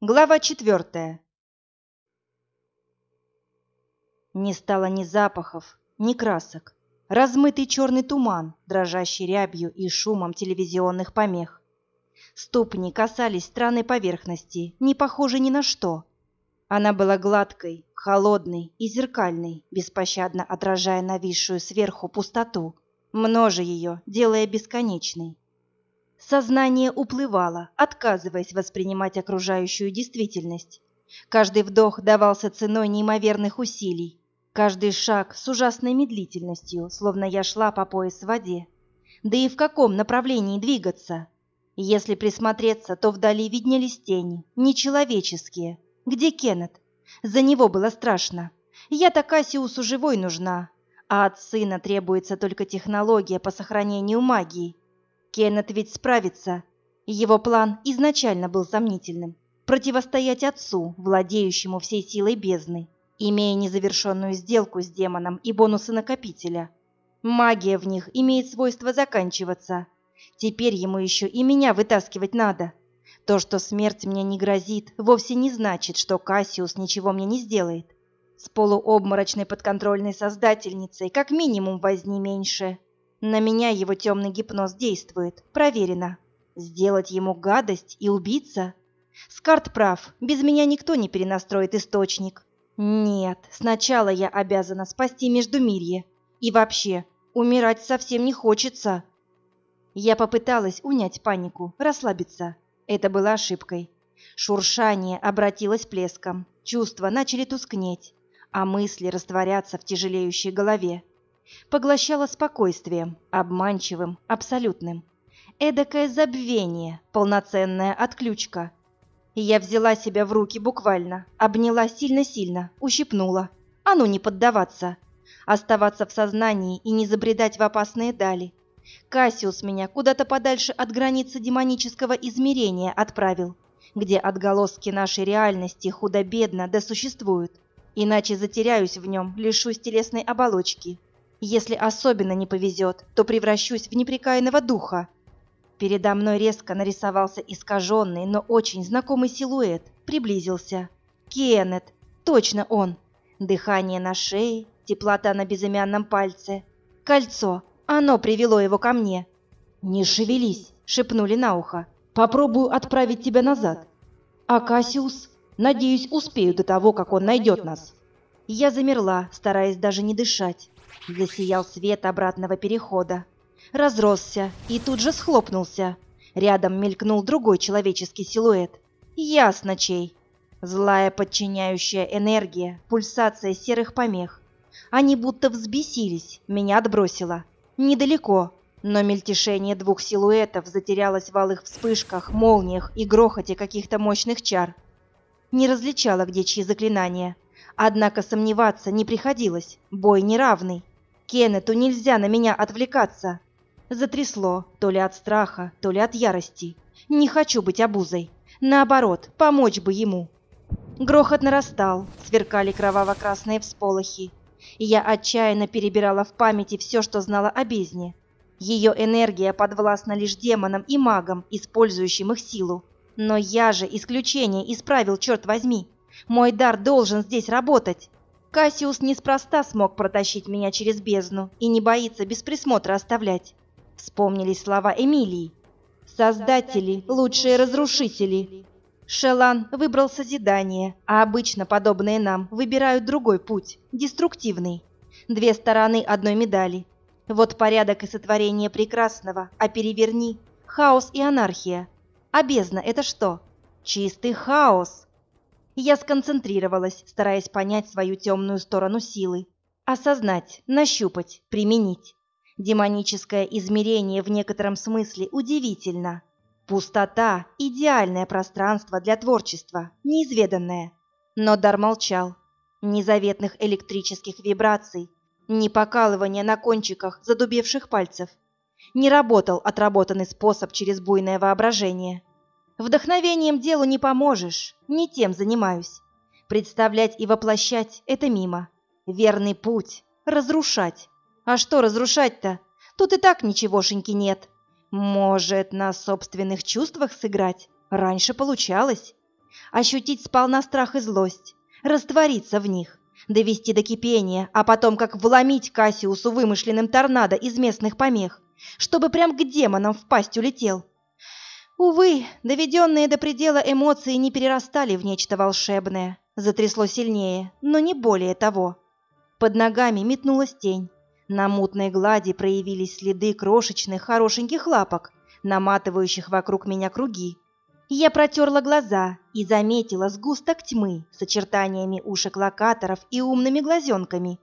Глава четвертая. Не стало ни запахов, ни красок. Размытый черный туман, дрожащий рябью и шумом телевизионных помех. Ступни касались странной поверхности, не похожей ни на что. Она была гладкой, холодной и зеркальной, беспощадно отражая нависшую сверху пустоту, множа ее, делая бесконечной. Сознание уплывало, отказываясь воспринимать окружающую действительность. Каждый вдох давался ценой неимоверных усилий. Каждый шаг с ужасной медлительностью, словно я шла по пояс в воде. Да и в каком направлении двигаться? Если присмотреться, то вдали виднелись тени, нечеловеческие. Где Кеннет? За него было страшно. Я-то Кассиусу живой нужна, а от сына требуется только технология по сохранению магии. Кеннет ведь справится. Его план изначально был сомнительным – противостоять отцу, владеющему всей силой бездны, имея незавершенную сделку с демоном и бонусы накопителя. Магия в них имеет свойство заканчиваться. Теперь ему еще и меня вытаскивать надо. То, что смерть мне не грозит, вовсе не значит, что Кассиус ничего мне не сделает. С полуобморочной подконтрольной создательницей как минимум возни меньше. На меня его темный гипноз действует, проверено. Сделать ему гадость и убиться? Скарт прав, без меня никто не перенастроит источник. Нет, сначала я обязана спасти Междумирье. И вообще, умирать совсем не хочется. Я попыталась унять панику, расслабиться. Это было ошибкой. Шуршание обратилось плеском, чувства начали тускнеть, а мысли растворяться в тяжелеющей голове поглощала спокойствием, обманчивым, абсолютным. Эдакое забвение, полноценная отключка. Я взяла себя в руки буквально, обняла сильно-сильно, ущипнула. А ну не поддаваться. Оставаться в сознании и не забредать в опасные дали. Кассиус меня куда-то подальше от границы демонического измерения отправил, где отголоски нашей реальности худо-бедно да существуют. Иначе затеряюсь в нем, лишусь телесной оболочки, если особенно не повезет, то превращусь в неприкаянного духа. Передо мной резко нарисовался искаженный, но очень знакомый силуэт. Приблизился. Кеннет. Точно он. Дыхание на шее, теплота на безымянном пальце. Кольцо. Оно привело его ко мне. «Не шевелись», — шепнули на ухо. «Попробую отправить тебя назад». «Акасиус, надеюсь, успею до того, как он найдет нас». Я замерла, стараясь даже не дышать. Засиял свет обратного перехода. Разросся и тут же схлопнулся. Рядом мелькнул другой человеческий силуэт. Ясно чей. Злая подчиняющая энергия, пульсация серых помех. Они будто взбесились, меня отбросило. Недалеко, но мельтешение двух силуэтов затерялось в алых вспышках, молниях и грохоте каких-то мощных чар. Не различала, где чьи заклинания. Однако сомневаться не приходилось, бой неравный. Кеннету нельзя на меня отвлекаться. Затрясло, то ли от страха, то ли от ярости. Не хочу быть обузой. Наоборот, помочь бы ему. Грохот нарастал, сверкали кроваво-красные всполохи. Я отчаянно перебирала в памяти все, что знала о бездне. Ее энергия подвластна лишь демонам и магам, использующим их силу. Но я же исключение исправил, черт возьми. Мой дар должен здесь работать. Кассиус неспроста смог протащить меня через бездну и не боится без присмотра оставлять. Вспомнились слова Эмилии. «Создатели – лучшие разрушители». Шелан выбрал созидание, а обычно подобные нам выбирают другой путь – деструктивный. Две стороны одной медали. Вот порядок и сотворение прекрасного, а переверни – хаос и анархия. А бездна – это что? Чистый хаос. Я сконцентрировалась, стараясь понять свою темную сторону силы. Осознать, нащупать, применить. Демоническое измерение в некотором смысле удивительно. Пустота – идеальное пространство для творчества, неизведанное. Но дар молчал. Ни заветных электрических вибраций, ни покалывания на кончиках задубевших пальцев. Не работал отработанный способ через буйное воображение. Вдохновением делу не поможешь, не тем занимаюсь. Представлять и воплощать – это мимо. Верный путь – разрушать. А что разрушать-то? Тут и так ничегошеньки нет. Может, на собственных чувствах сыграть? Раньше получалось. ощутить сполна страх и злость, раствориться в них, довести до кипения, а потом как вломить Кассиусу вымышленным торнадо из местных помех, чтобы прям к демонам в пасть улетел. Увы, доведенные до предела эмоции не перерастали в нечто волшебное, затрясло сильнее, но не более того. Под ногами метнулась тень. На мутной глади проявились следы крошечных хорошеньких лапок, наматывающих вокруг меня круги. Я протерла глаза и заметила сгусток тьмы с очертаниями ушек локаторов и умными глазенками.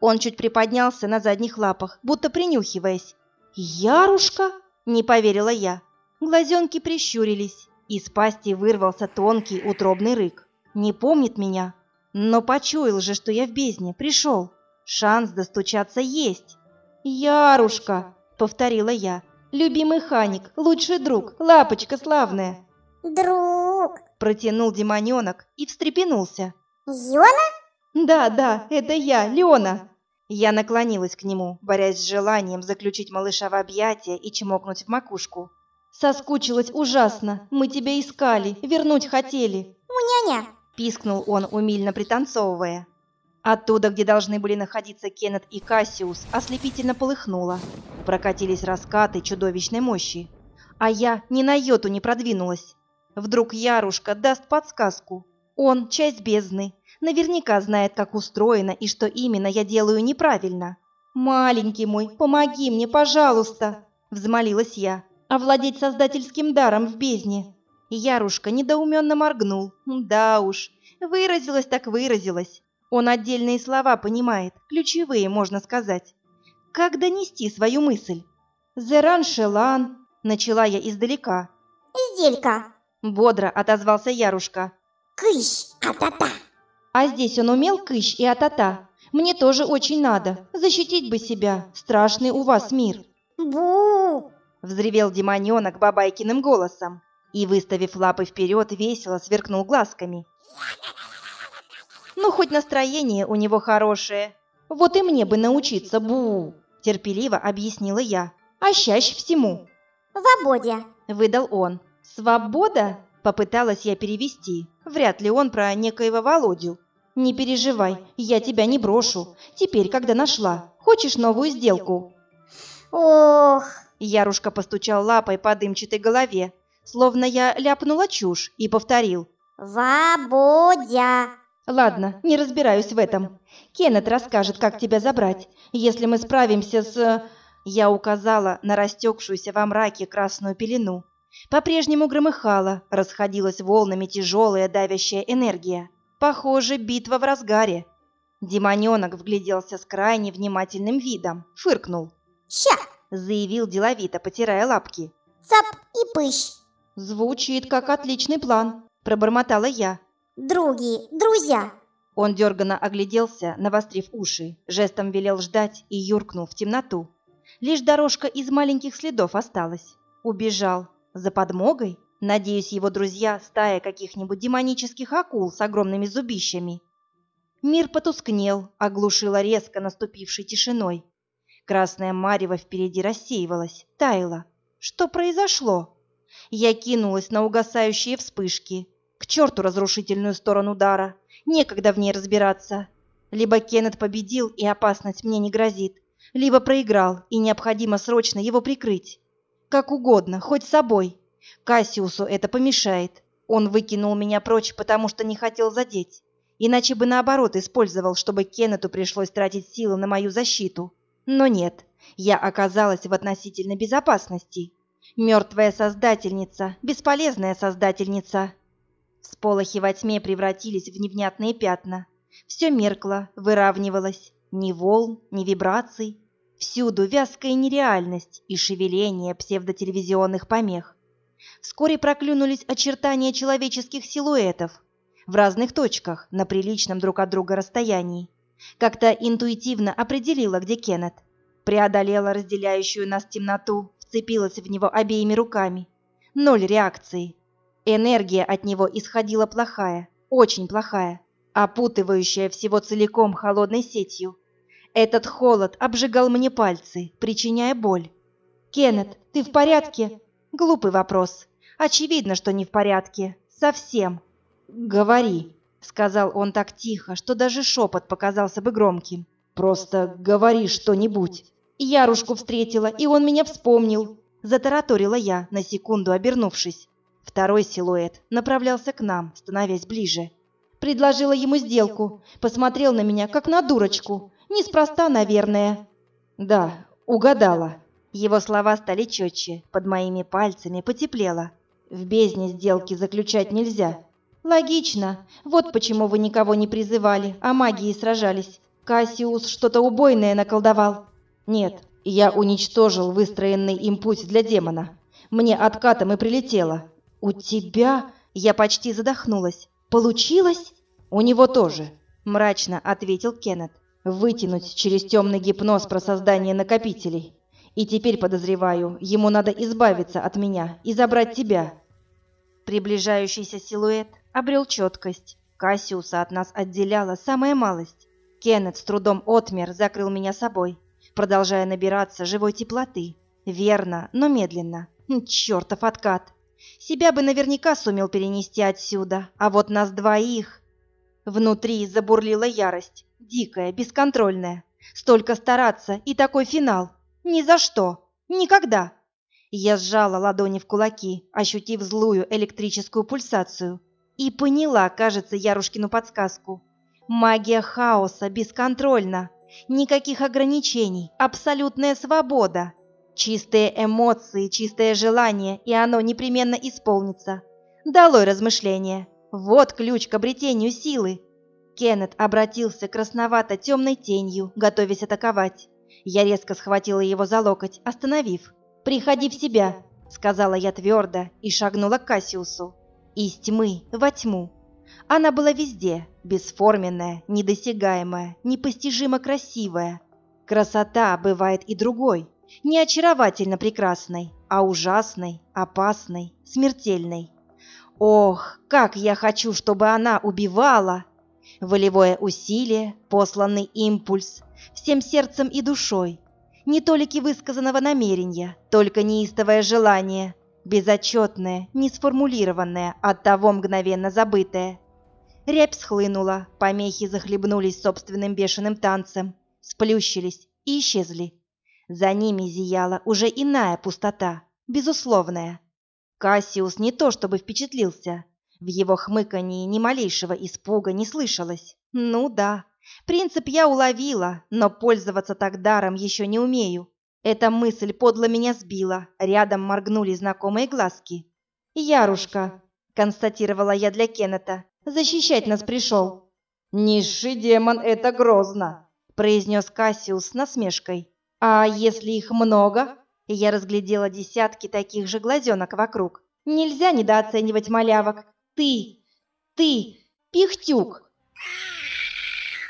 Он чуть приподнялся на задних лапах, будто принюхиваясь. «Ярушка!» — не поверила я. Глазенки прищурились, из пасти вырвался тонкий утробный рык. Не помнит меня, но почуял же, что я в бездне, пришел. Шанс достучаться есть. «Ярушка!» — повторила я. «Любимый Ханик, лучший друг, лапочка славная!» «Друг!» — протянул демоненок и встрепенулся. «Йона?» «Да, да, это я, Леона!» Я наклонилась к нему, борясь с желанием заключить малыша в объятия и чмокнуть в макушку. «Соскучилась ужасно. Мы тебя искали, вернуть хотели». «Муняня!» – пискнул он, умильно пританцовывая. Оттуда, где должны были находиться Кеннет и Кассиус, ослепительно полыхнуло. Прокатились раскаты чудовищной мощи. А я ни на йоту не продвинулась. Вдруг Ярушка даст подсказку. Он – часть бездны. Наверняка знает, как устроено и что именно я делаю неправильно. «Маленький мой, помоги мне, пожалуйста!» – взмолилась я овладеть создательским даром в бездне. Ярушка недоуменно моргнул. Да уж, выразилась так выразилась. Он отдельные слова понимает, ключевые, можно сказать. Как донести свою мысль? «Зеран Шелан», — начала я издалека. «Изделька», — бодро отозвался Ярушка. «Кыщ, а-та-та». А здесь он умел кыщ и а-та-та. Мне тоже очень надо. Защитить бы себя. Страшный у вас мир. «Бу!» Взревел демоненок бабайкиным голосом и, выставив лапы вперед, весело сверкнул глазками. Ну, хоть настроение у него хорошее. Вот и мне бы научиться, бу! Терпеливо объяснила я. А чаще всему. «Свободе!» — выдал он. «Свобода?» — попыталась я перевести. Вряд ли он про некоего Володю. «Не переживай, я тебя не брошу. Теперь, когда нашла. Хочешь новую сделку?» «Ох!» Ярушка постучал лапой по дымчатой голове, словно я ляпнула чушь, и повторил. «Вабодя!» «Ладно, не разбираюсь в этом. Кеннет расскажет, как тебя забрать, если мы справимся с...» Я указала на растекшуюся во мраке красную пелену. По-прежнему громыхала, расходилась волнами тяжелая давящая энергия. Похоже, битва в разгаре. Демоненок вгляделся с крайне внимательным видом, фыркнул. «Ща!» заявил деловито, потирая лапки. «Цап и пыщ!» «Звучит как отличный план», — пробормотала я. «Други, друзья!» Он дерганно огляделся, навострив уши, жестом велел ждать и юркнул в темноту. Лишь дорожка из маленьких следов осталась. Убежал. За подмогой? Надеюсь, его друзья — стая каких-нибудь демонических акул с огромными зубищами. Мир потускнел, оглушило резко наступившей тишиной. Красная марево впереди рассеивалась, таяла. Что произошло? Я кинулась на угасающие вспышки. К черту разрушительную сторону удара. Некогда в ней разбираться. Либо Кеннет победил, и опасность мне не грозит, либо проиграл, и необходимо срочно его прикрыть. Как угодно, хоть собой. Кассиусу это помешает. Он выкинул меня прочь, потому что не хотел задеть. Иначе бы наоборот использовал, чтобы Кеннету пришлось тратить силы на мою защиту. Но нет, я оказалась в относительной безопасности. Мертвая создательница, бесполезная создательница. Всполохи во тьме превратились в невнятные пятна. Все меркло, выравнивалось. Ни волн, ни вибраций. Всюду вязкая нереальность и шевеление псевдотелевизионных помех. Вскоре проклюнулись очертания человеческих силуэтов в разных точках на приличном друг от друга расстоянии. Как-то интуитивно определила, где Кеннет. Преодолела разделяющую нас темноту, вцепилась в него обеими руками. Ноль реакции. Энергия от него исходила плохая, очень плохая, опутывающая всего целиком холодной сетью. Этот холод обжигал мне пальцы, причиняя боль. «Кеннет, ты в порядке?» Глупый вопрос. Очевидно, что не в порядке. Совсем. говори», — сказал он так тихо, что даже шепот показался бы громким. «Просто говори что-нибудь». Ярушку встретила, и он меня вспомнил. Затараторила я, на секунду обернувшись. Второй силуэт направлялся к нам, становясь ближе. Предложила ему сделку. Посмотрел на меня, как на дурочку. Неспроста, наверное. Да, угадала. Его слова стали четче. Под моими пальцами потеплело. В бездне сделки заключать нельзя. Логично. Вот почему вы никого не призывали, а магией сражались. Кассиус что-то убойное наколдовал. Нет, я уничтожил выстроенный им путь для демона. Мне откатом и прилетело. «У тебя...» Я почти задохнулась. «Получилось?» «У него тоже», — мрачно ответил Кеннет. «Вытянуть через темный гипноз про создание накопителей. И теперь, подозреваю, ему надо избавиться от меня и забрать тебя». Приближающийся силуэт обрел четкость. Кассиуса от нас отделяла самая малость. Кеннет с трудом отмер, закрыл меня собой, продолжая набираться живой теплоты. Верно, но медленно. Чертов откат. Себя бы наверняка сумел перенести отсюда, а вот нас двоих... Внутри забурлила ярость, дикая, бесконтрольная. Столько стараться и такой финал. Ни за что. Никогда. Я сжала ладони в кулаки, ощутив злую электрическую пульсацию. И поняла, кажется, Ярушкину подсказку. Магия хаоса бесконтрольна. Никаких ограничений, абсолютная свобода. Чистые эмоции, чистое желание, и оно непременно исполнится. Долой размышления. Вот ключ к обретению силы. Кеннет обратился красновато-темной тенью, готовясь атаковать. Я резко схватила его за локоть, остановив. «Приходи в себя», — сказала я твердо и шагнула к Кассиусу. Из тьмы во тьму. Она была везде, бесформенная, недосягаемая, непостижимо красивая. Красота бывает и другой, не очаровательно прекрасной, а ужасной, опасной, смертельной. Ох, как я хочу, чтобы она убивала! Волевое усилие, посланный импульс, всем сердцем и душой. Не толики высказанного намерения, только неистовое желание, безотчетное, несформулированное, оттого мгновенно забытое. Рябь схлынула, помехи захлебнулись собственным бешеным танцем, сплющились и исчезли. За ними зияла уже иная пустота, безусловная. Кассиус не то чтобы впечатлился. В его хмыкании ни малейшего испуга не слышалось. Ну да, принцип я уловила, но пользоваться так даром еще не умею. Эта мысль подло меня сбила, рядом моргнули знакомые глазки. «Ярушка», — констатировала я для Кеннета, — «защищать нас пришел». «Низший демон — это грозно», — произнес Кассиус с насмешкой. А если их много? Я разглядела десятки таких же глазенок вокруг. Нельзя недооценивать малявок. Ты, ты, пихтюк.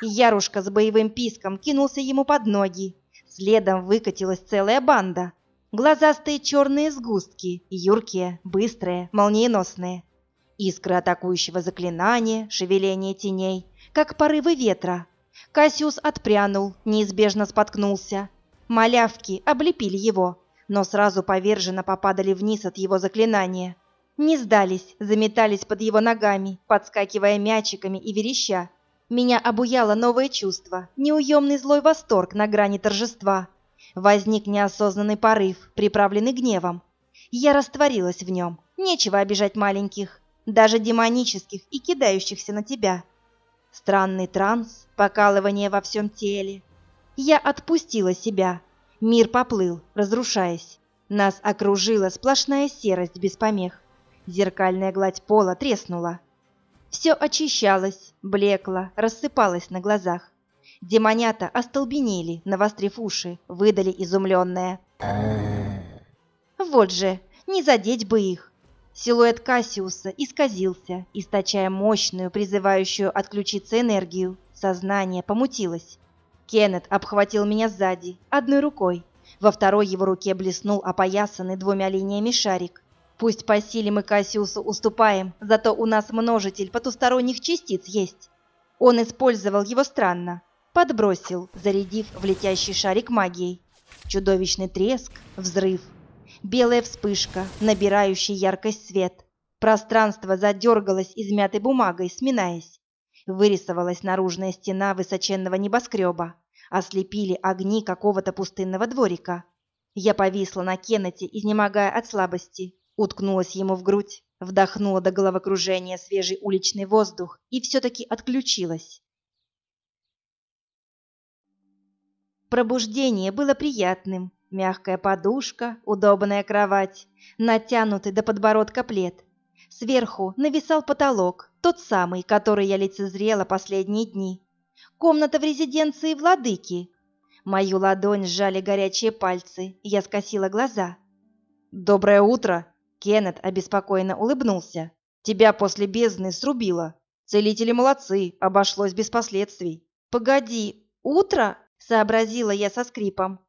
Ярушка с боевым писком кинулся ему под ноги. Следом выкатилась целая банда. Глазастые черные сгустки, юркие, быстрые, молниеносные. Искры атакующего заклинания, шевеление теней, как порывы ветра. Кассиус отпрянул, неизбежно споткнулся. Малявки облепили его, но сразу поверженно попадали вниз от его заклинания. Не сдались, заметались под его ногами, подскакивая мячиками и вереща. Меня обуяло новое чувство, неуемный злой восторг на грани торжества. Возник неосознанный порыв, приправленный гневом. Я растворилась в нем. Нечего обижать маленьких, даже демонических и кидающихся на тебя. Странный транс, покалывание во всем теле, я отпустила себя. Мир поплыл, разрушаясь. Нас окружила сплошная серость без помех. Зеркальная гладь пола треснула. Все очищалось, блекло, рассыпалось на глазах. Демонята остолбенели, навострив уши, выдали изумленное. Вот же, не задеть бы их. Силуэт Кассиуса исказился, источая мощную, призывающую отключиться энергию. Сознание помутилось. Кеннет обхватил меня сзади, одной рукой. Во второй его руке блеснул опоясанный двумя линиями шарик. Пусть по силе мы Кассиусу уступаем, зато у нас множитель потусторонних частиц есть. Он использовал его странно. Подбросил, зарядив в летящий шарик магией. Чудовищный треск, взрыв. Белая вспышка, набирающий яркость свет. Пространство задергалось измятой бумагой, сминаясь. Вырисовалась наружная стена высоченного небоскреба. Ослепили огни какого-то пустынного дворика. Я повисла на Кеннете, изнемогая от слабости, уткнулась ему в грудь, вдохнула до головокружения свежий уличный воздух и все-таки отключилась. Пробуждение было приятным. Мягкая подушка, удобная кровать, натянутый до подбородка плед. Сверху нависал потолок, тот самый, который я лицезрела последние дни. Комната в резиденции владыки. Мою ладонь сжали горячие пальцы, я скосила глаза. «Доброе утро!» Кеннет обеспокоенно улыбнулся. «Тебя после бездны срубило. Целители молодцы, обошлось без последствий». «Погоди, утро?» — сообразила я со скрипом.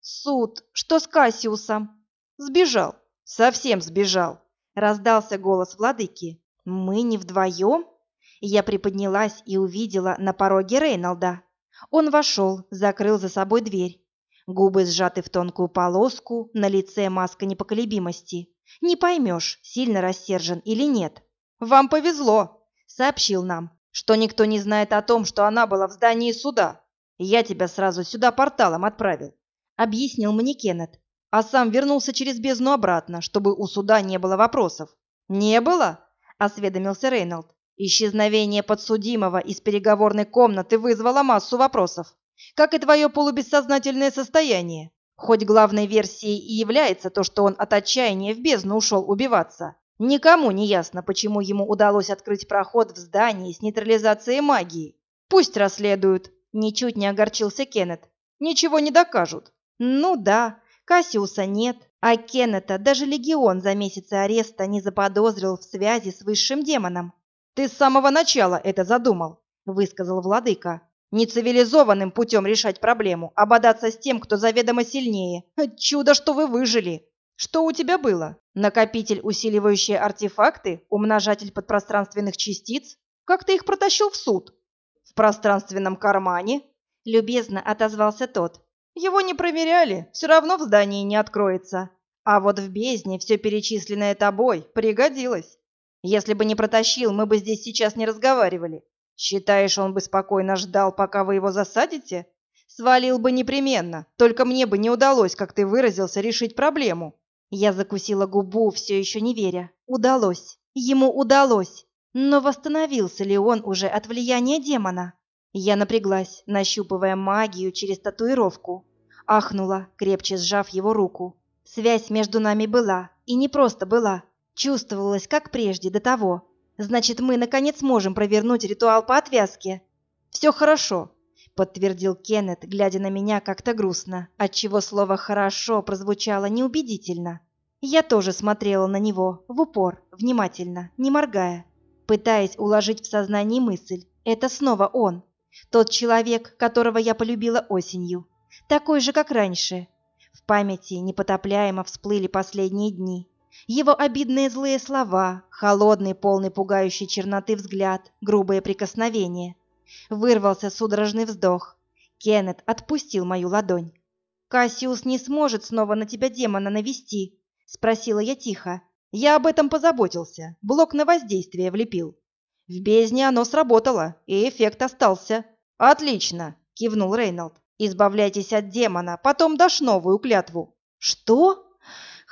«Суд, что с Кассиусом?» «Сбежал, совсем сбежал», — раздался голос владыки. «Мы не вдвоем?» Я приподнялась и увидела на пороге Рейнолда. Он вошел, закрыл за собой дверь. Губы сжаты в тонкую полоску, на лице маска непоколебимости. Не поймешь, сильно рассержен или нет. «Вам повезло», — сообщил нам, «что никто не знает о том, что она была в здании суда. Я тебя сразу сюда порталом отправил», — объяснил мне Кеннет, а сам вернулся через бездну обратно, чтобы у суда не было вопросов. «Не было?» — осведомился Рейнольд. Исчезновение подсудимого из переговорной комнаты вызвало массу вопросов, как и твое полубессознательное состояние. Хоть главной версией и является то, что он от отчаяния в бездну ушел убиваться. Никому не ясно, почему ему удалось открыть проход в здании с нейтрализацией магии. Пусть расследуют. Ничуть не огорчился Кеннет. Ничего не докажут. Ну да, Кассиуса нет, а Кеннета даже легион за месяцы ареста не заподозрил в связи с высшим демоном. «Ты с самого начала это задумал», — высказал владыка. «Нецивилизованным путем решать проблему, а бодаться с тем, кто заведомо сильнее. Чудо, что вы выжили!» «Что у тебя было? Накопитель, усиливающий артефакты? Умножатель подпространственных частиц? Как ты их протащил в суд?» «В пространственном кармане?» — любезно отозвался тот. «Его не проверяли, все равно в здании не откроется. А вот в бездне все перечисленное тобой пригодилось». Если бы не протащил, мы бы здесь сейчас не разговаривали. Считаешь, он бы спокойно ждал, пока вы его засадите? Свалил бы непременно, только мне бы не удалось, как ты выразился, решить проблему. Я закусила губу, все еще не веря. Удалось. Ему удалось. Но восстановился ли он уже от влияния демона? Я напряглась, нащупывая магию через татуировку. Ахнула, крепче сжав его руку. Связь между нами была, и не просто была, Чувствовалось, как прежде, до того. Значит, мы, наконец, можем провернуть ритуал по отвязке. «Все хорошо», — подтвердил Кеннет, глядя на меня как-то грустно, отчего слово «хорошо» прозвучало неубедительно. Я тоже смотрела на него, в упор, внимательно, не моргая, пытаясь уложить в сознании мысль. Это снова он, тот человек, которого я полюбила осенью, такой же, как раньше. В памяти непотопляемо всплыли последние дни, его обидные злые слова, холодный, полный пугающей черноты взгляд, грубое прикосновение. Вырвался судорожный вздох. Кеннет отпустил мою ладонь. «Кассиус не сможет снова на тебя демона навести?» — спросила я тихо. «Я об этом позаботился. Блок на воздействие влепил. В бездне оно сработало, и эффект остался». «Отлично!» — кивнул Рейнольд. «Избавляйтесь от демона, потом дашь новую клятву». «Что?»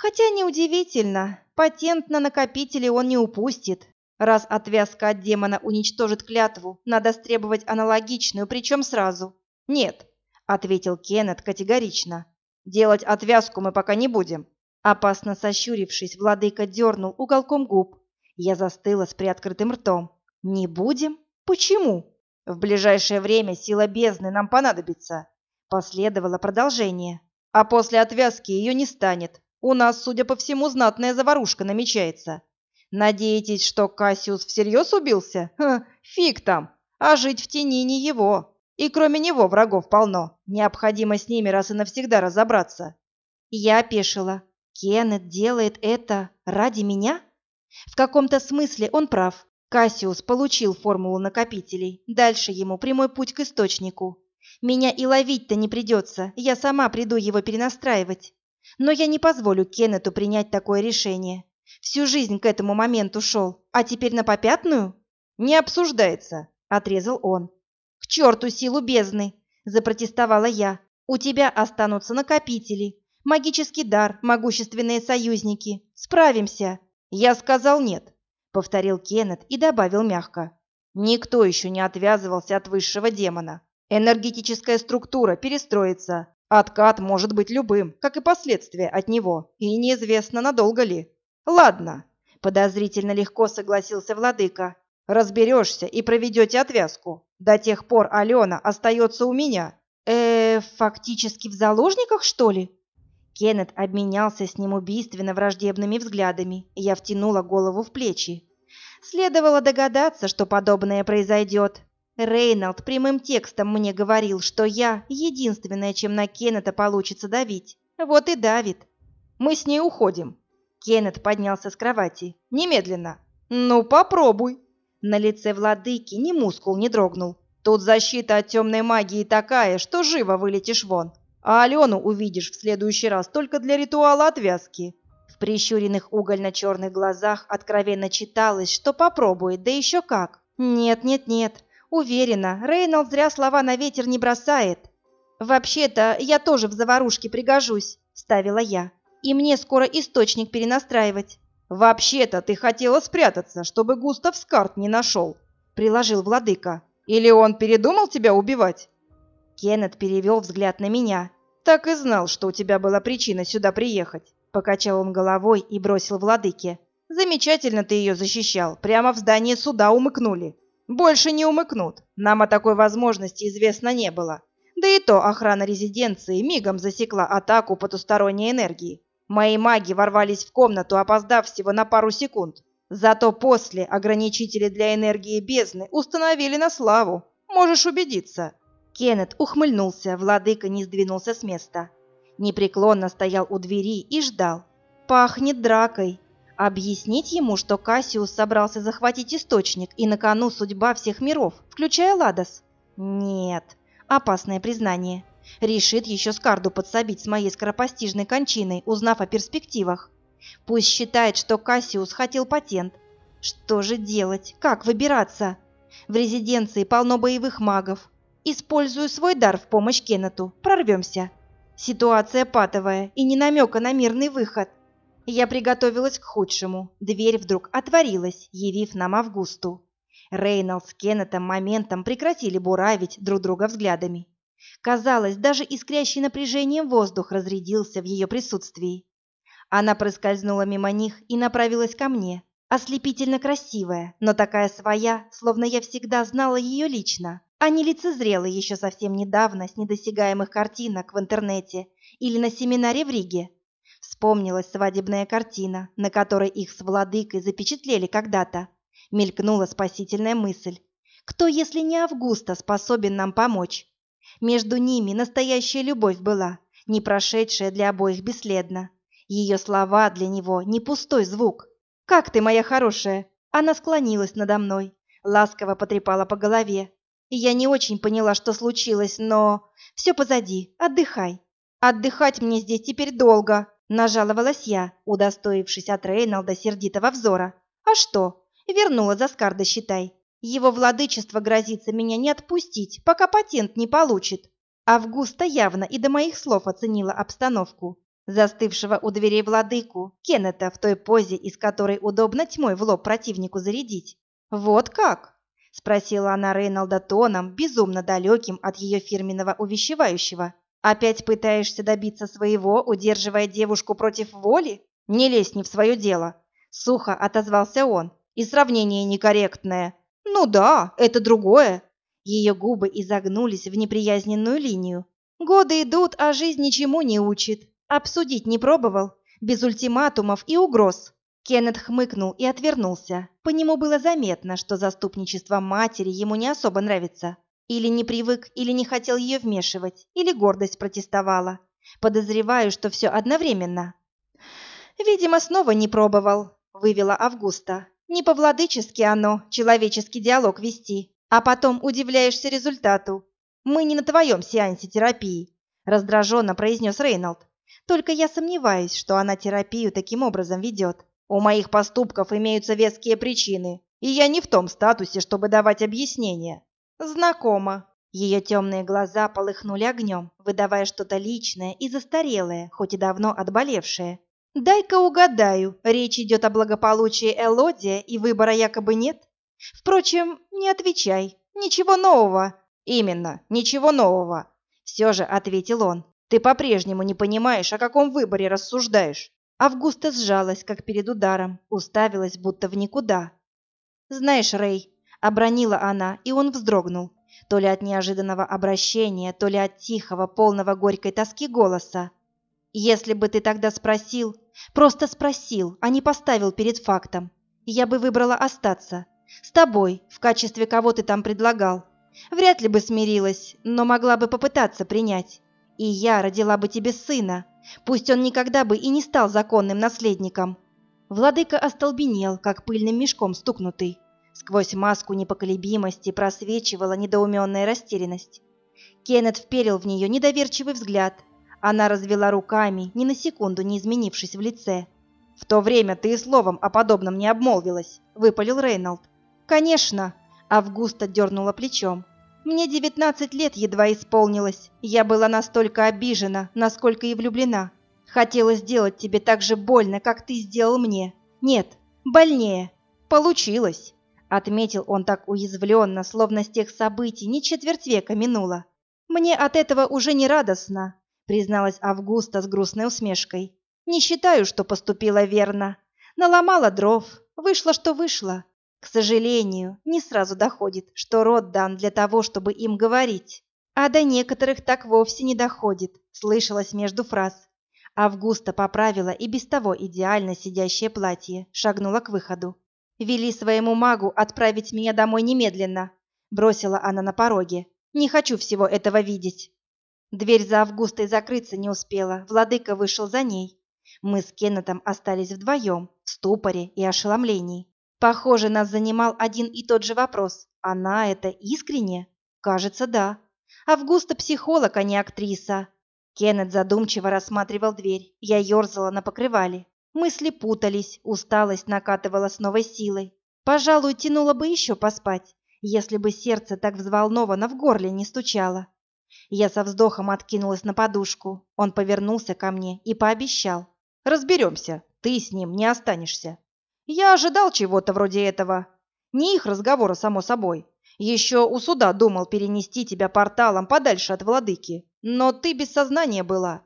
Хотя неудивительно, патент на накопители он не упустит. Раз отвязка от демона уничтожит клятву, надо стребовать аналогичную, причем сразу. «Нет», — ответил Кеннет категорично. «Делать отвязку мы пока не будем». Опасно сощурившись, владыка дернул уголком губ. Я застыла с приоткрытым ртом. «Не будем? Почему?» «В ближайшее время сила бездны нам понадобится». Последовало продолжение. «А после отвязки ее не станет. У нас, судя по всему, знатная заварушка намечается. Надеетесь, что Кассиус всерьез убился? Ха, фиг там. А жить в тени не его. И кроме него врагов полно. Необходимо с ними раз и навсегда разобраться. Я опешила. Кеннет делает это ради меня? В каком-то смысле он прав. Кассиус получил формулу накопителей. Дальше ему прямой путь к источнику. Меня и ловить-то не придется. Я сама приду его перенастраивать. Но я не позволю Кеннету принять такое решение. Всю жизнь к этому моменту шел, а теперь на попятную? Не обсуждается, отрезал он. К черту силу бездны, запротестовала я. У тебя останутся накопители, магический дар, могущественные союзники. Справимся. Я сказал нет, повторил Кеннет и добавил мягко. Никто еще не отвязывался от высшего демона. Энергетическая структура перестроится. Откат может быть любым, как и последствия от него, и неизвестно, надолго ли. Ладно, подозрительно легко согласился владыка. Разберешься и проведете отвязку. До тех пор Алена остается у меня. э фактически в заложниках, что ли? Кеннет обменялся с ним убийственно враждебными взглядами. Я втянула голову в плечи. Следовало догадаться, что подобное произойдет. Рейнольд прямым текстом мне говорил, что я единственное, чем на Кеннета получится давить. Вот и давит. Мы с ней уходим. Кеннет поднялся с кровати. Немедленно. Ну, попробуй. На лице владыки ни мускул не дрогнул. Тут защита от темной магии такая, что живо вылетишь вон. А Алену увидишь в следующий раз только для ритуала отвязки. В прищуренных угольно-черных глазах откровенно читалось, что попробует, да еще как. Нет, нет, нет. Уверена, Рейнольд зря слова на ветер не бросает. Вообще-то, я тоже в заварушке пригожусь, ставила я. И мне скоро источник перенастраивать. Вообще-то ты хотела спрятаться, чтобы Густав Скарт не нашел, приложил владыка. Или он передумал тебя убивать? Кеннет перевел взгляд на меня. Так и знал, что у тебя была причина сюда приехать. Покачал он головой и бросил владыке. Замечательно ты ее защищал. Прямо в здание суда умыкнули. Больше не умыкнут. Нам о такой возможности известно не было. Да и то охрана резиденции мигом засекла атаку потусторонней энергии. Мои маги ворвались в комнату, опоздав всего на пару секунд. Зато после ограничители для энергии бездны установили на славу. Можешь убедиться. Кеннет ухмыльнулся, владыка не сдвинулся с места непреклонно стоял у двери и ждал. Пахнет дракой. Объяснить ему, что Кассиус собрался захватить источник и на кону судьба всех миров, включая Ладос? Нет. Опасное признание. Решит еще Скарду подсобить с моей скоропостижной кончиной, узнав о перспективах. Пусть считает, что Кассиус хотел патент. Что же делать? Как выбираться? В резиденции полно боевых магов. Использую свой дар в помощь Кеннету. Прорвемся. Ситуация патовая и не намека на мирный выход. Я приготовилась к худшему. Дверь вдруг отворилась, явив нам Августу. Рейнольд с Кеннетом моментом прекратили буравить друг друга взглядами. Казалось, даже искрящий напряжением воздух разрядился в ее присутствии. Она проскользнула мимо них и направилась ко мне, ослепительно красивая, но такая своя, словно я всегда знала ее лично а не лицезрела еще совсем недавно с недосягаемых картинок в интернете или на семинаре в Риге. Вспомнилась свадебная картина, на которой их с владыкой запечатлели когда-то. Мелькнула спасительная мысль. Кто, если не Августа, способен нам помочь? Между ними настоящая любовь была, не прошедшая для обоих бесследно. Ее слова для него не пустой звук. «Как ты, моя хорошая?» Она склонилась надо мной, ласково потрепала по голове, я не очень поняла, что случилось, но... Все позади, отдыхай. Отдыхать мне здесь теперь долго, нажаловалась я, удостоившись от Рейнолда сердитого взора. А что? Вернула за Скарда, считай. Его владычество грозится меня не отпустить, пока патент не получит. Августа явно и до моих слов оценила обстановку. Застывшего у дверей владыку, Кеннета в той позе, из которой удобно тьмой в лоб противнику зарядить. Вот как? — спросила она Рейнолда тоном, безумно далеким от ее фирменного увещевающего. «Опять пытаешься добиться своего, удерживая девушку против воли? Не лезь не в свое дело!» Сухо отозвался он. «И сравнение некорректное». «Ну да, это другое». Ее губы изогнулись в неприязненную линию. «Годы идут, а жизнь ничему не учит. Обсудить не пробовал? Без ультиматумов и угроз. Кеннет хмыкнул и отвернулся. По нему было заметно, что заступничество матери ему не особо нравится. Или не привык, или не хотел ее вмешивать, или гордость протестовала. Подозреваю, что все одновременно. «Видимо, снова не пробовал», — вывела Августа. «Не по-владычески оно, человеческий диалог вести, а потом удивляешься результату. Мы не на твоем сеансе терапии», — раздраженно произнес Рейнольд. «Только я сомневаюсь, что она терапию таким образом ведет. У моих поступков имеются веские причины, и я не в том статусе, чтобы давать объяснения. Знакомо. Ее темные глаза полыхнули огнем, выдавая что-то личное и застарелое, хоть и давно отболевшее. «Дай-ка угадаю, речь идет о благополучии Элодия и выбора якобы нет? Впрочем, не отвечай, ничего нового». «Именно, ничего нового», — все же ответил он. «Ты по-прежнему не понимаешь, о каком выборе рассуждаешь». Августа сжалась, как перед ударом, уставилась будто в никуда. «Знаешь, Рэй», — обронила она, и он вздрогнул, то ли от неожиданного обращения, то ли от тихого, полного горькой тоски голоса. «Если бы ты тогда спросил, просто спросил, а не поставил перед фактом, я бы выбрала остаться. С тобой, в качестве кого ты там предлагал. Вряд ли бы смирилась, но могла бы попытаться принять. И я родила бы тебе сына, пусть он никогда бы и не стал законным наследником». Владыка остолбенел, как пыльным мешком стукнутый. Сквозь маску непоколебимости просвечивала недоуменная растерянность. Кеннет вперил в нее недоверчивый взгляд. Она развела руками, ни на секунду не изменившись в лице. «В то время ты и словом о подобном не обмолвилась», — выпалил Рейнольд. «Конечно», — Августа дернула плечом. «Мне девятнадцать лет едва исполнилось. Я была настолько обижена, насколько и влюблена. Хотела сделать тебе так же больно, как ты сделал мне. Нет, больнее. Получилось. Отметил он так уязвленно, словно с тех событий не четверть века минуло. «Мне от этого уже не радостно», — призналась Августа с грустной усмешкой. «Не считаю, что поступила верно. Наломала дров, вышло, что вышло. К сожалению, не сразу доходит, что род дан для того, чтобы им говорить. А до некоторых так вовсе не доходит», — слышалось между фраз. Августа поправила и без того идеально сидящее платье, шагнула к выходу. «Вели своему магу отправить меня домой немедленно», — бросила она на пороге. «Не хочу всего этого видеть». Дверь за Августой закрыться не успела, владыка вышел за ней. Мы с Кеннетом остались вдвоем, в ступоре и ошеломлении. Похоже, нас занимал один и тот же вопрос. Она это искренне? Кажется, да. Августа психолог, а не актриса. Кеннет задумчиво рассматривал дверь. Я ерзала на покрывале. Мысли путались, усталость накатывала с новой силой. Пожалуй, тянуло бы еще поспать, если бы сердце так взволнованно в горле не стучало. Я со вздохом откинулась на подушку. Он повернулся ко мне и пообещал. «Разберемся, ты с ним не останешься». Я ожидал чего-то вроде этого. Не их разговора, само собой. Еще у суда думал перенести тебя порталом подальше от владыки. Но ты без сознания была.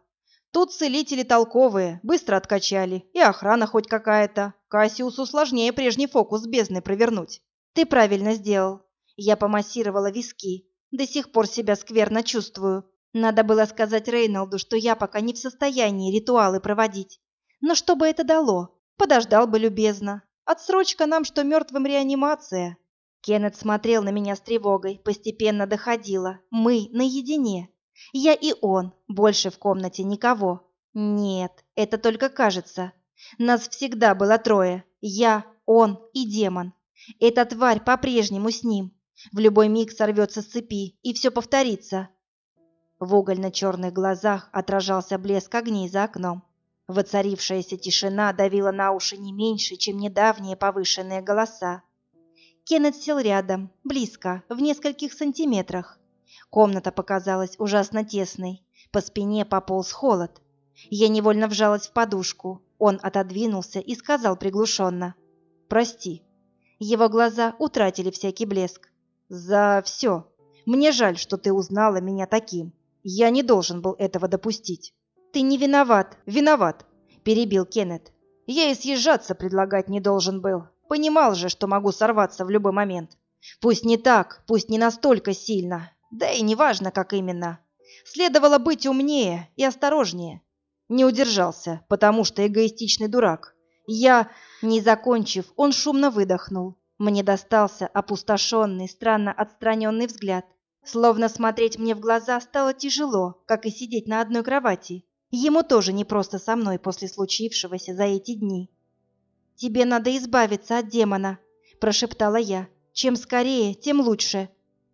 Тут целители толковые, быстро откачали, и охрана хоть какая-то. Кассиусу сложнее прежний фокус бездны провернуть. Ты правильно сделал. Я помассировала виски. До сих пор себя скверно чувствую. Надо было сказать Рейнолду, что я пока не в состоянии ритуалы проводить. Но что бы это дало? Подождал бы любезно. Отсрочка нам, что мертвым реанимация. Кеннет смотрел на меня с тревогой, постепенно доходило. Мы наедине. Я и он, больше в комнате никого. Нет, это только кажется. Нас всегда было трое. Я, он и демон. Эта тварь по-прежнему с ним. В любой миг сорвется с цепи, и все повторится. В угольно-черных глазах отражался блеск огней за окном. Воцарившаяся тишина давила на уши не меньше, чем недавние повышенные голоса. Кеннет сел рядом, близко, в нескольких сантиметрах. Комната показалась ужасно тесной. По спине пополз холод. Я невольно вжалась в подушку. Он отодвинулся и сказал приглушенно. «Прости». Его глаза утратили всякий блеск. «За все. Мне жаль, что ты узнала меня таким. Я не должен был этого допустить». «Ты не виноват». «Виноват», — перебил Кеннет. «Я и съезжаться предлагать не должен был. Понимал же, что могу сорваться в любой момент. Пусть не так, пусть не настолько сильно, да и неважно, как именно. Следовало быть умнее и осторожнее. Не удержался, потому что эгоистичный дурак. Я, не закончив, он шумно выдохнул. Мне достался опустошенный, странно отстраненный взгляд. Словно смотреть мне в глаза стало тяжело, как и сидеть на одной кровати. Ему тоже не просто со мной после случившегося за эти дни. «Тебе надо избавиться от демона», – прошептала я. «Чем скорее, тем лучше».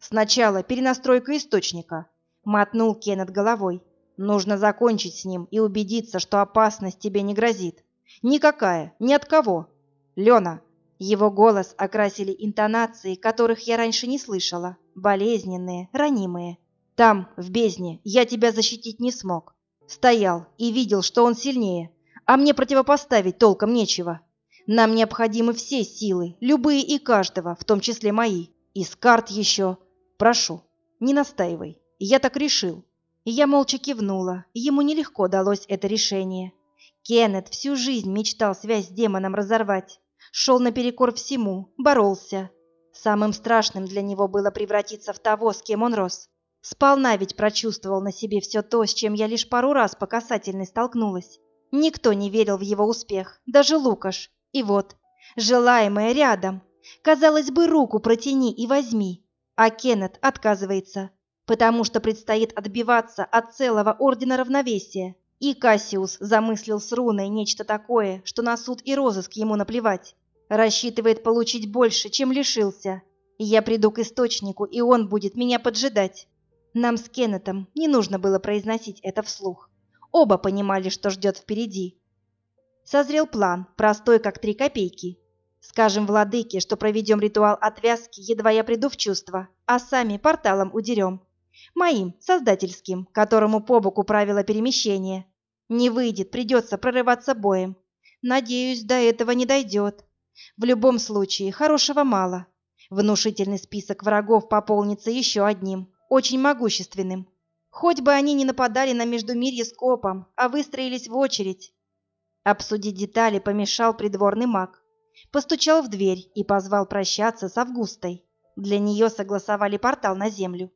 Сначала перенастройка источника. Мотнул Кеннет головой. Нужно закончить с ним и убедиться, что опасность тебе не грозит. Никакая, ни от кого. Лена. Его голос окрасили интонации, которых я раньше не слышала. Болезненные, ранимые. Там, в бездне, я тебя защитить не смог. Стоял и видел, что он сильнее, а мне противопоставить толком нечего. Нам необходимы все силы, любые и каждого, в том числе мои. Из карт еще. Прошу, не настаивай. Я так решил. Я молча кивнула. Ему нелегко далось это решение. Кеннет всю жизнь мечтал связь с демоном разорвать. Шел наперекор всему, боролся. Самым страшным для него было превратиться в того, с кем он рос. Сполна ведь прочувствовал на себе все то, с чем я лишь пару раз по касательной столкнулась. Никто не верил в его успех, даже Лукаш. И вот, желаемое рядом. Казалось бы, руку протяни и возьми. А Кеннет отказывается, потому что предстоит отбиваться от целого Ордена Равновесия. И Кассиус замыслил с руной нечто такое, что на суд и розыск ему наплевать. Рассчитывает получить больше, чем лишился. Я приду к источнику, и он будет меня поджидать. Нам с Кеннетом не нужно было произносить это вслух. Оба понимали, что ждет впереди. Созрел план, простой как три копейки. Скажем владыке, что проведем ритуал отвязки, едва я приду в чувство, а сами порталом удерем. Моим, создательским, которому по боку правила перемещения. Не выйдет, придется прорываться боем. Надеюсь, до этого не дойдет. В любом случае, хорошего мало. Внушительный список врагов пополнится еще одним, очень могущественным. Хоть бы они не нападали на Междумирье скопом, а выстроились в очередь. Обсудить детали помешал придворный маг. Постучал в дверь и позвал прощаться с Августой. Для нее согласовали портал на землю.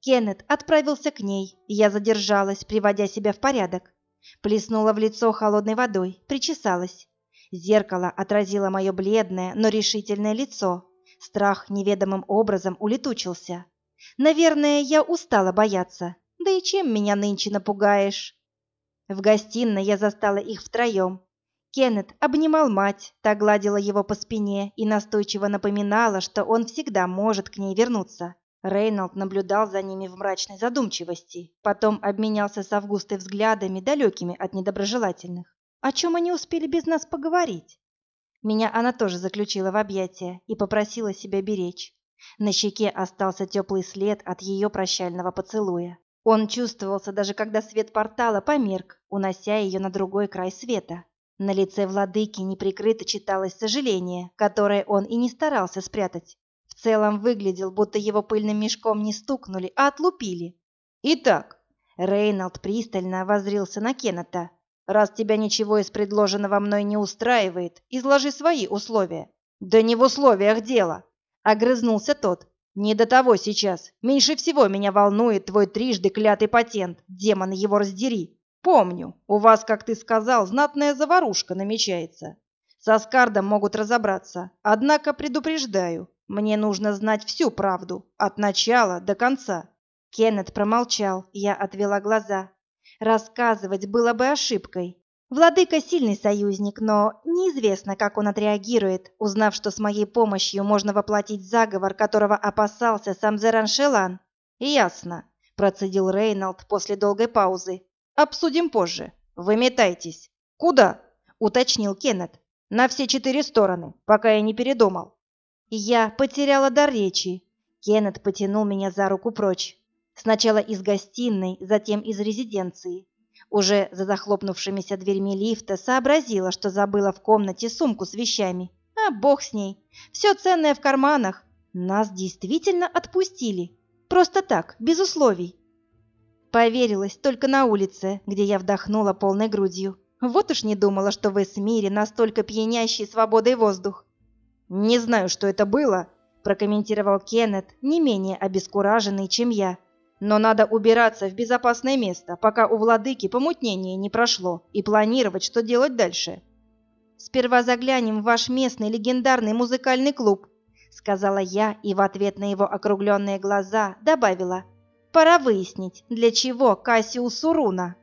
Кеннет отправился к ней, я задержалась, приводя себя в порядок. Плеснула в лицо холодной водой, причесалась. Зеркало отразило мое бледное, но решительное лицо. Страх неведомым образом улетучился. Наверное, я устала бояться. Да и чем меня нынче напугаешь? В гостиной я застала их втроем. Кеннет обнимал мать, та гладила его по спине и настойчиво напоминала, что он всегда может к ней вернуться. Рейнольд наблюдал за ними в мрачной задумчивости, потом обменялся с Августой взглядами, далекими от недоброжелательных. О чем они успели без нас поговорить? Меня она тоже заключила в объятия и попросила себя беречь. На щеке остался теплый след от ее прощального поцелуя. Он чувствовался даже когда свет портала померк, унося ее на другой край света. На лице владыки неприкрыто читалось сожаление, которое он и не старался спрятать. В целом выглядел, будто его пыльным мешком не стукнули, а отлупили. «Итак», — Рейнольд пристально воззрился на Кеннета, «раз тебя ничего из предложенного мной не устраивает, изложи свои условия». «Да не в условиях дело», — огрызнулся тот. «Не до того сейчас. Меньше всего меня волнует твой трижды клятый патент. Демон его раздери. Помню, у вас, как ты сказал, знатная заварушка намечается. Со Скардом могут разобраться. Однако предупреждаю, мне нужно знать всю правду, от начала до конца». Кеннет промолчал, я отвела глаза. Рассказывать было бы ошибкой. Владыка сильный союзник, но неизвестно, как он отреагирует, узнав, что с моей помощью можно воплотить заговор, которого опасался сам Зеран Шелан. «Ясно», — процедил Рейнольд после долгой паузы. «Обсудим позже. Выметайтесь». «Куда?» — уточнил Кеннет. «На все четыре стороны, пока я не передумал». Я потеряла дар речи. Кеннет потянул меня за руку прочь. Сначала из гостиной, затем из резиденции. Уже за захлопнувшимися дверьми лифта сообразила, что забыла в комнате сумку с вещами. А бог с ней. Все ценное в карманах. Нас действительно отпустили. Просто так, без условий. Поверилась только на улице, где я вдохнула полной грудью. Вот уж не думала, что в Эсмире настолько пьянящий свободой воздух. «Не знаю, что это было», – прокомментировал Кеннет, не менее обескураженный, чем я. Но надо убираться в безопасное место, пока у владыки помутнение не прошло, и планировать, что делать дальше. «Сперва заглянем в ваш местный легендарный музыкальный клуб», — сказала я и в ответ на его округленные глаза добавила. «Пора выяснить, для чего Кассиусу руна».